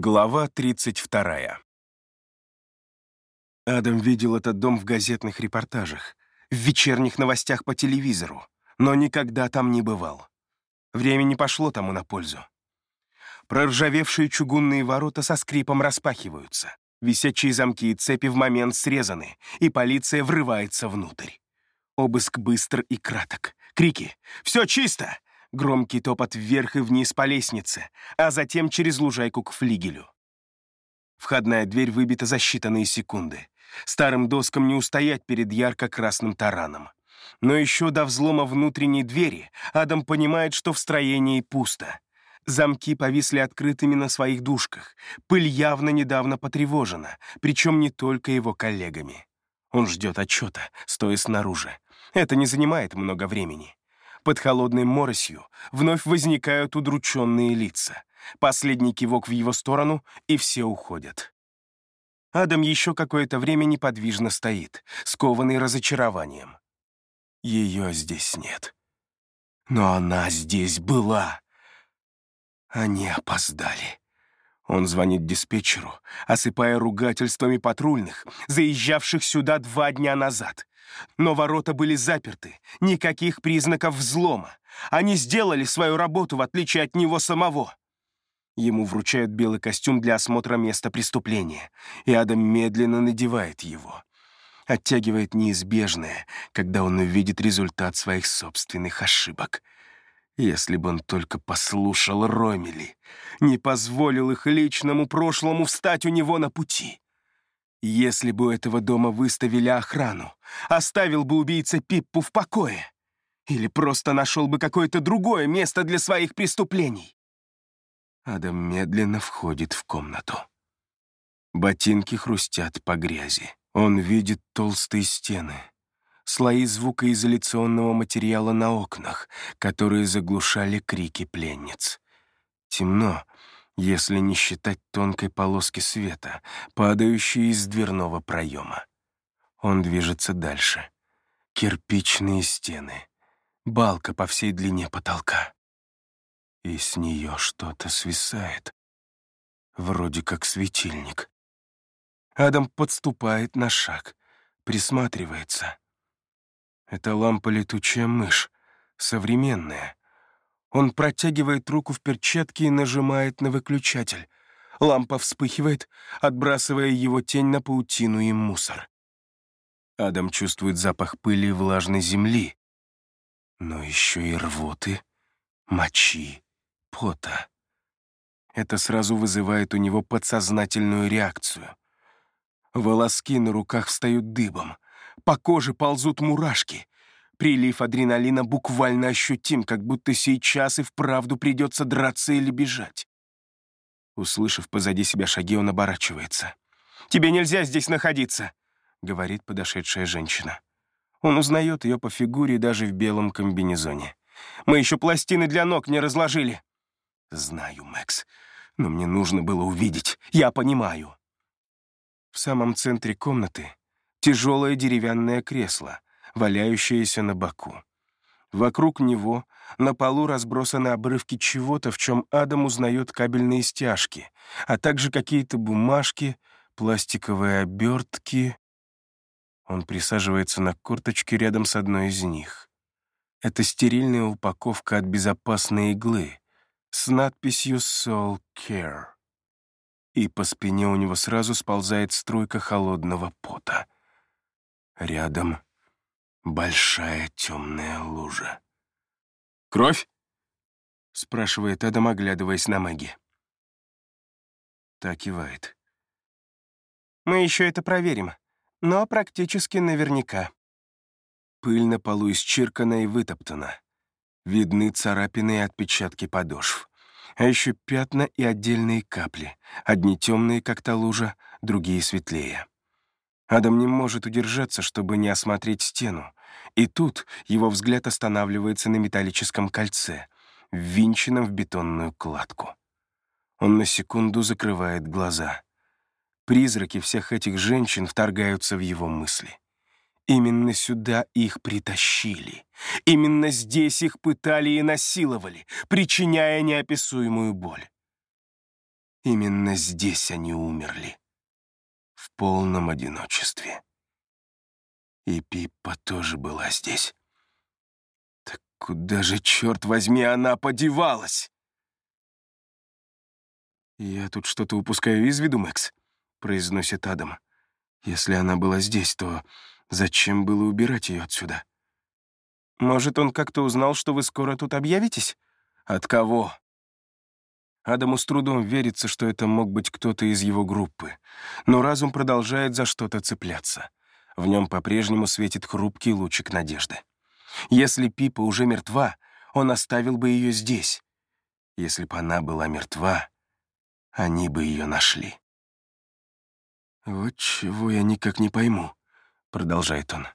Глава 32. Адам видел этот дом в газетных репортажах, в вечерних новостях по телевизору, но никогда там не бывал. Время не пошло тому на пользу. Проржавевшие чугунные ворота со скрипом распахиваются, висячие замки и цепи в момент срезаны, и полиция врывается внутрь. Обыск быстр и краток. Крики «Все чисто! Громкий топот вверх и вниз по лестнице, а затем через лужайку к флигелю. Входная дверь выбита за считанные секунды. Старым доскам не устоять перед ярко-красным тараном. Но еще до взлома внутренней двери Адам понимает, что в строении пусто. Замки повисли открытыми на своих дужках. Пыль явно недавно потревожена, причем не только его коллегами. Он ждет отчета, стоя снаружи. Это не занимает много времени. Под холодной моросью вновь возникают удрученные лица. Последний кивок в его сторону, и все уходят. Адам еще какое-то время неподвижно стоит, скованный разочарованием. Ее здесь нет. Но она здесь была. Они опоздали. Он звонит диспетчеру, осыпая ругательствами патрульных, заезжавших сюда два дня назад. Но ворота были заперты, никаких признаков взлома. Они сделали свою работу, в отличие от него самого. Ему вручают белый костюм для осмотра места преступления, и Адам медленно надевает его. Оттягивает неизбежное, когда он увидит результат своих собственных ошибок. Если бы он только послушал Ромели, не позволил их личному прошлому встать у него на пути. Если бы у этого дома выставили охрану, оставил бы убийца Пиппу в покое. Или просто нашел бы какое-то другое место для своих преступлений. Адам медленно входит в комнату. Ботинки хрустят по грязи. Он видит толстые стены, слои звукоизоляционного материала на окнах, которые заглушали крики пленниц. Темно, если не считать тонкой полоски света, падающей из дверного проема. Он движется дальше. Кирпичные стены, балка по всей длине потолка. И с нее что-то свисает. Вроде как светильник. Адам подступает на шаг, присматривается. Это лампа летучая мышь, современная, он протягивает руку в перчатке и нажимает на выключатель. Лампа вспыхивает, отбрасывая его тень на паутину и мусор. Адам чувствует запах пыли и влажной земли, но еще и рвоты, мочи, пота. Это сразу вызывает у него подсознательную реакцию. Волоски на руках встают дыбом, по коже ползут мурашки — Прилив адреналина буквально ощутим, как будто сейчас и вправду придется драться или бежать. Услышав позади себя шаги, он оборачивается. «Тебе нельзя здесь находиться», — говорит подошедшая женщина. Он узнает ее по фигуре даже в белом комбинезоне. «Мы еще пластины для ног не разложили». «Знаю, Мэкс, но мне нужно было увидеть. Я понимаю». В самом центре комнаты тяжелое деревянное кресло, валяющееся на боку. Вокруг него на полу разбросаны обрывки чего-то, в чем Адам узнает кабельные стяжки, а также какие-то бумажки, пластиковые обертки. Он присаживается на корточке рядом с одной из них. Это стерильная упаковка от безопасной иглы с надписью «Soul Care». И по спине у него сразу сползает струйка холодного пота. Рядом Большая темная лужа. «Кровь?» — спрашивает Адам, оглядываясь на Мэгги. Так кивает. «Мы еще это проверим, но практически наверняка». Пыль на полу исчеркана и вытоптана. Видны царапины и отпечатки подошв. А еще пятна и отдельные капли. Одни темные, как та лужа, другие светлее. Адам не может удержаться, чтобы не осмотреть стену. И тут его взгляд останавливается на металлическом кольце, ввинченном в бетонную кладку. Он на секунду закрывает глаза. Призраки всех этих женщин вторгаются в его мысли. Именно сюда их притащили. Именно здесь их пытали и насиловали, причиняя неописуемую боль. Именно здесь они умерли. В полном одиночестве. И Пиппа тоже была здесь. Так куда же, черт возьми, она подевалась? «Я тут что-то упускаю из виду, Мэкс», — произносит Адам. «Если она была здесь, то зачем было убирать ее отсюда?» «Может, он как-то узнал, что вы скоро тут объявитесь?» «От кого?» Адаму с трудом верится, что это мог быть кто-то из его группы, но разум продолжает за что-то цепляться. В нем по-прежнему светит хрупкий лучик надежды. Если Пипа уже мертва, он оставил бы ее здесь. Если бы она была мертва, они бы ее нашли. «Вот чего я никак не пойму», — продолжает он.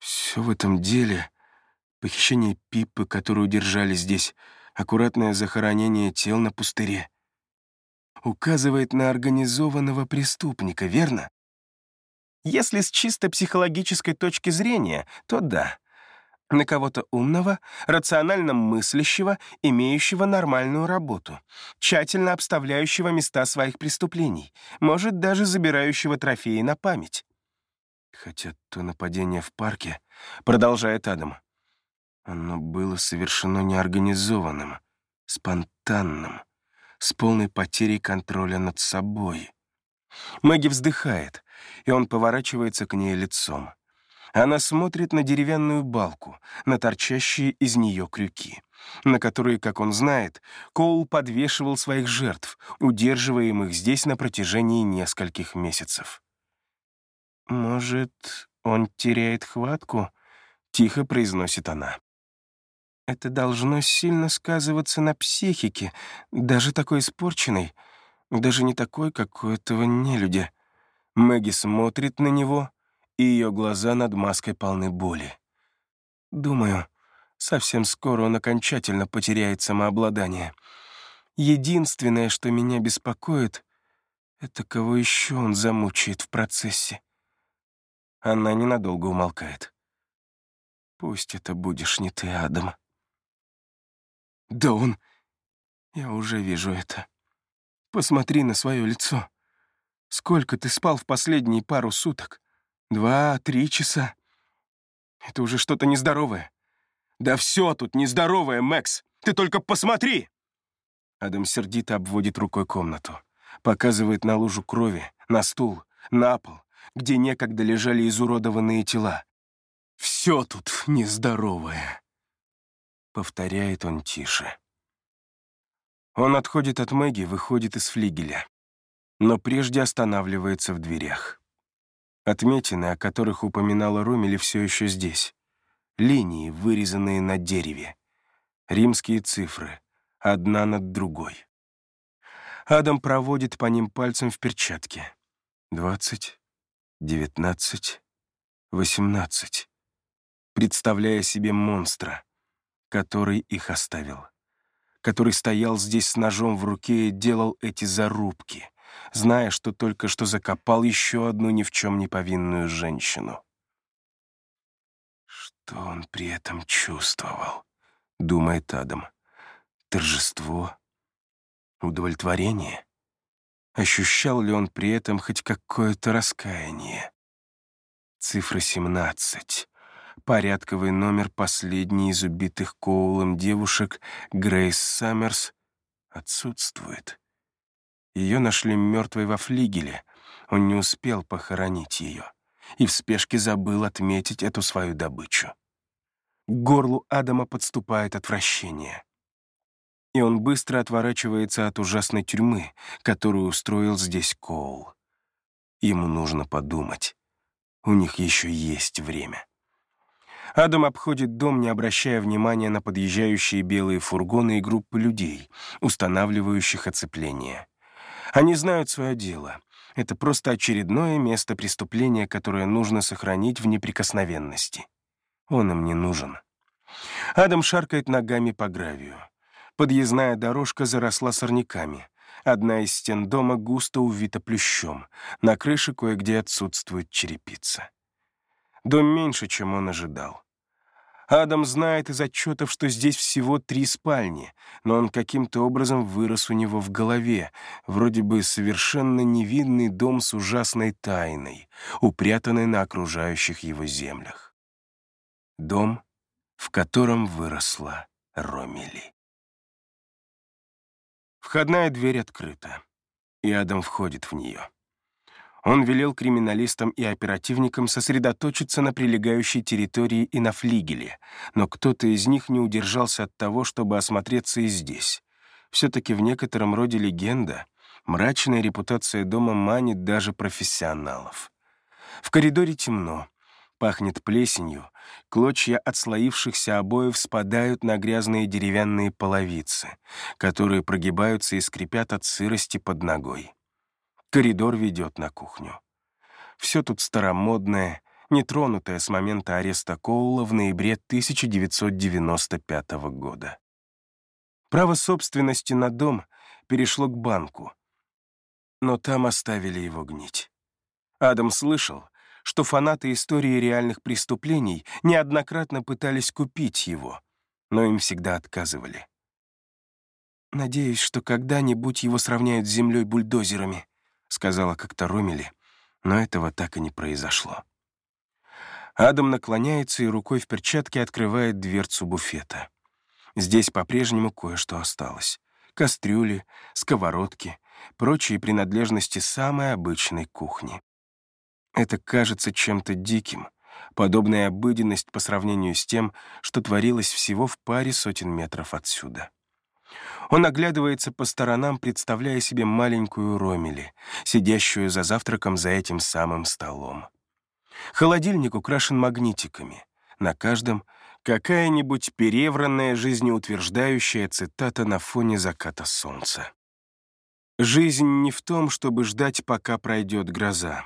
«Все в этом деле — похищение Пипы, которую держали здесь, аккуратное захоронение тел на пустыре. Указывает на организованного преступника, верно? Если с чисто психологической точки зрения, то да. На кого-то умного, рационально мыслящего, имеющего нормальную работу, тщательно обставляющего места своих преступлений, может, даже забирающего трофеи на память. Хотя то нападение в парке, продолжает Адам, оно было совершено неорганизованным, спонтанным, с полной потерей контроля над собой. Мэгги вздыхает, и он поворачивается к ней лицом. Она смотрит на деревянную балку, на торчащие из нее крюки, на которые, как он знает, Коул подвешивал своих жертв, удерживаемых здесь на протяжении нескольких месяцев. «Может, он теряет хватку?» — тихо произносит она. Это должно сильно сказываться на психике, даже такой испорченной, даже не такой, как у этого нелюдя. Мэгги смотрит на него, и ее глаза над маской полны боли. Думаю, совсем скоро он окончательно потеряет самообладание. Единственное, что меня беспокоит, это кого еще он замучает в процессе. Она ненадолго умолкает. Пусть это будешь не ты, Адам. Да он... Я уже вижу это. Посмотри на свое лицо. Сколько ты спал в последние пару суток? Два, три часа. Это уже что-то нездоровое. Да все тут нездоровое, Мэкс. Ты только посмотри! Адам сердито обводит рукой комнату. Показывает на лужу крови, на стул, на пол, где некогда лежали изуродованные тела. Все тут нездоровое. Повторяет он тише. Он отходит от Мэгги, выходит из флигеля, но прежде останавливается в дверях. Отметины, о которых упоминала Ромели, все еще здесь. Линии, вырезанные на дереве. Римские цифры, одна над другой. Адам проводит по ним пальцем в перчатке. Двадцать, девятнадцать, восемнадцать. Представляя себе монстра, который их оставил, который стоял здесь с ножом в руке и делал эти зарубки, зная, что только что закопал еще одну ни в чем не повинную женщину. Что он при этом чувствовал, думает Адам. Торжество? Удовлетворение? Ощущал ли он при этом хоть какое-то раскаяние? Цифра 17 порядковый номер последней из убитых Коулом девушек, Грейс Саммерс, отсутствует. Ее нашли мертвой во флигеле. Он не успел похоронить ее и в спешке забыл отметить эту свою добычу. К горлу Адама подступает отвращение. И он быстро отворачивается от ужасной тюрьмы, которую устроил здесь Коул. Ему нужно подумать. У них еще есть время. Адам обходит дом, не обращая внимания на подъезжающие белые фургоны и группы людей, устанавливающих оцепление. Они знают свое дело. Это просто очередное место преступления, которое нужно сохранить в неприкосновенности. Он им не нужен. Адам шаркает ногами по гравию. Подъездная дорожка заросла сорняками. Одна из стен дома густо увита плющом. На крыше кое-где отсутствует черепица. Дом меньше, чем он ожидал. Адам знает из отчетов, что здесь всего три спальни, но он каким-то образом вырос у него в голове, вроде бы совершенно невинный дом с ужасной тайной, упрятанной на окружающих его землях. Дом, в котором выросла Ромели. Входная дверь открыта, и Адам входит в нее. Он велел криминалистам и оперативникам сосредоточиться на прилегающей территории и на флигеле, но кто-то из них не удержался от того, чтобы осмотреться и здесь. Все-таки в некотором роде легенда, мрачная репутация дома манит даже профессионалов. В коридоре темно, пахнет плесенью, клочья отслоившихся обоев спадают на грязные деревянные половицы, которые прогибаются и скрипят от сырости под ногой. Коридор ведет на кухню. Все тут старомодное, нетронутое с момента ареста Коула в ноябре 1995 года. Право собственности на дом перешло к банку, но там оставили его гнить. Адам слышал, что фанаты истории реальных преступлений неоднократно пытались купить его, но им всегда отказывали. «Надеюсь, что когда-нибудь его сравняют с землей бульдозерами», — сказала как-то Ромели, но этого так и не произошло. Адам наклоняется и рукой в перчатке открывает дверцу буфета. Здесь по-прежнему кое-что осталось. Кастрюли, сковородки, прочие принадлежности самой обычной кухни. Это кажется чем-то диким, подобная обыденность по сравнению с тем, что творилось всего в паре сотен метров отсюда. Он оглядывается по сторонам, представляя себе маленькую Ромели, сидящую за завтраком за этим самым столом. Холодильник украшен магнитиками. На каждом какая-нибудь перевранная жизнеутверждающая цитата на фоне заката солнца. Жизнь не в том, чтобы ждать, пока пройдет гроза.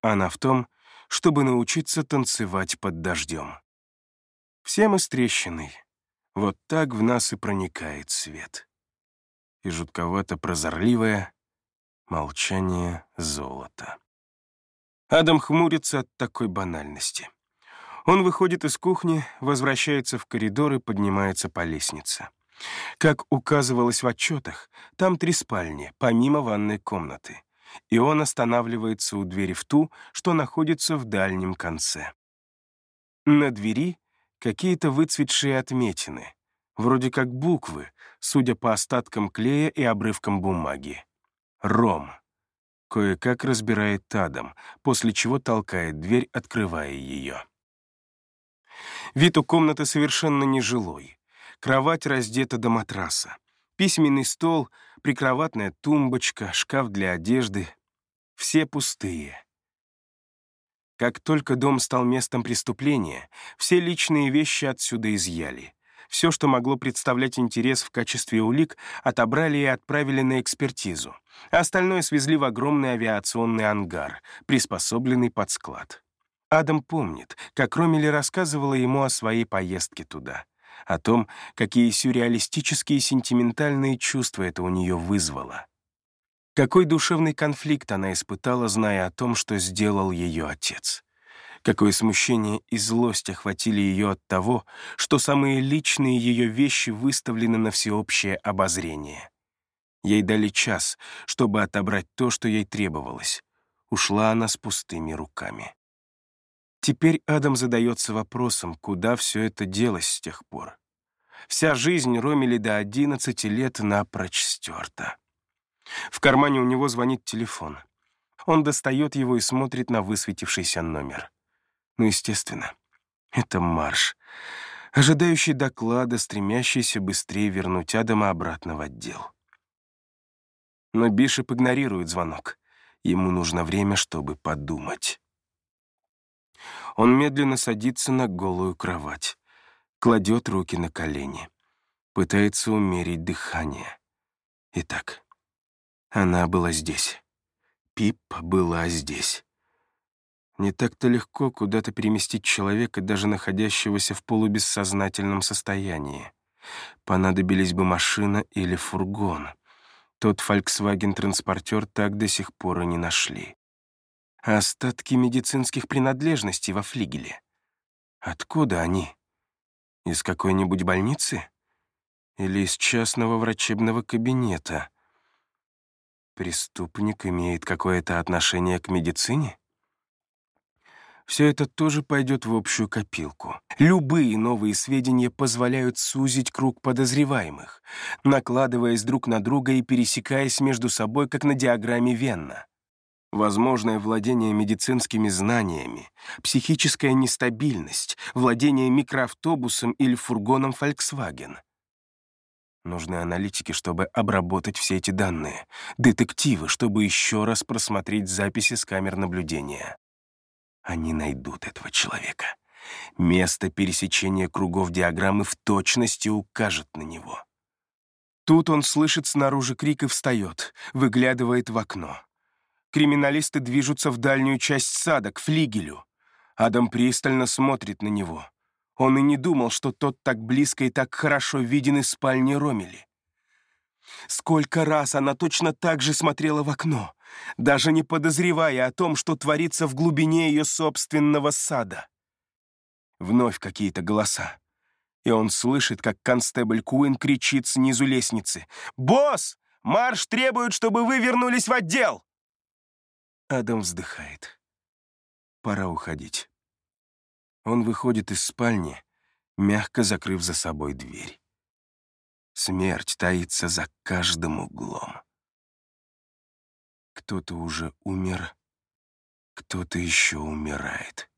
Она в том, чтобы научиться танцевать под дождем. Все мы с трещиной, вот так в нас и проникает свет. И жутковато-прозорливое молчание золота. Адам хмурится от такой банальности. Он выходит из кухни, возвращается в коридор и поднимается по лестнице. Как указывалось в отчетах, там три спальни, помимо ванной комнаты. И он останавливается у двери в ту, что находится в дальнем конце. На двери какие-то выцветшие отметины, вроде как буквы, судя по остаткам клея и обрывкам бумаги. «Ром». Кое-как разбирает Тадом, после чего толкает дверь, открывая ее. Вид у комнаты совершенно нежилой. Кровать раздета до матраса. Письменный стол, прикроватная тумбочка, шкаф для одежды. Все пустые. Как только дом стал местом преступления, все личные вещи отсюда изъяли. Все, что могло представлять интерес в качестве улик, отобрали и отправили на экспертизу. А остальное свезли в огромный авиационный ангар, приспособленный под склад. Адам помнит, как Ромели рассказывала ему о своей поездке туда, о том, какие сюрреалистические и сентиментальные чувства это у нее вызвало. Какой душевный конфликт она испытала, зная о том, что сделал ее отец. Какое смущение и злость охватили ее от того, что самые личные ее вещи выставлены на всеобщее обозрение. Ей дали час, чтобы отобрать то, что ей требовалось. Ушла она с пустыми руками. Теперь Адам задается вопросом, куда все это делось с тех пор. Вся жизнь Ромели до 11 лет напрочь стерта. В кармане у него звонит телефон. Он достает его и смотрит на высветившийся номер. Ну, естественно, это марш, ожидающий доклада, стремящийся быстрее вернуть Адама обратно в отдел. Но Бишоп игнорирует звонок. Ему нужно время, чтобы подумать. Он медленно садится на голую кровать, кладет руки на колени, пытается умерить дыхание. Итак, она была здесь. Пип была здесь. Не так-то легко куда-то переместить человека, даже находящегося в полубессознательном состоянии. Понадобились бы машина или фургон. Тот Volkswagen-транспортер так до сих пор и не нашли. Остатки медицинских принадлежностей во флигеле. Откуда они? Из какой-нибудь больницы? Или из частного врачебного кабинета? Преступник имеет какое-то отношение к медицине? Все это тоже пойдет в общую копилку. Любые новые сведения позволяют сузить круг подозреваемых, накладываясь друг на друга и пересекаясь между собой, как на диаграмме Венна. Возможное владение медицинскими знаниями, психическая нестабильность, владение микроавтобусом или фургоном Volkswagen. Нужны аналитики, чтобы обработать все эти данные, детективы, чтобы еще раз просмотреть записи с камер наблюдения. Они найдут этого человека. Место пересечения кругов диаграммы в точности укажет на него. Тут он слышит снаружи крик и встает, выглядывает в окно. Криминалисты движутся в дальнюю часть сада, к флигелю. Адам пристально смотрит на него. Он и не думал, что тот так близко и так хорошо виден из спальни Ромели. Сколько раз она точно так же смотрела в окно, даже не подозревая о том, что творится в глубине ее собственного сада. Вновь какие-то голоса. И он слышит, как констебль Куин кричит снизу лестницы. «Босс! Марш требует, чтобы вы вернулись в отдел!» Адам вздыхает. Пора уходить. Он выходит из спальни, мягко закрыв за собой дверь. Смерть таится за каждым углом. Кто-то уже умер, кто-то еще умирает.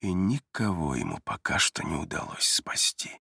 И никого ему пока что не удалось спасти.